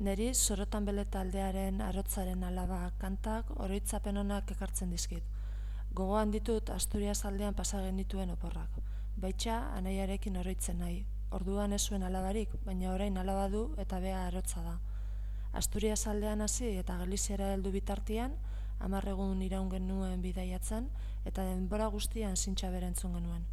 Neri sorotan bele taldearen arotzaren alaba kantak oroitzapen onak ekartzen dizkit. Gogoan ditut Asturias aldean pasagen dituen oporrak. Baitxa, anaiarekin oroitzen nahi. Orduan ez zuen alabarik, baina orain alaba du eta bea arotza da. Asturias aldean hasi eta Galiziara heldu bitartian, egun iraun genuen bidaiatzen eta denbora guztian zintxa berentzun genuen.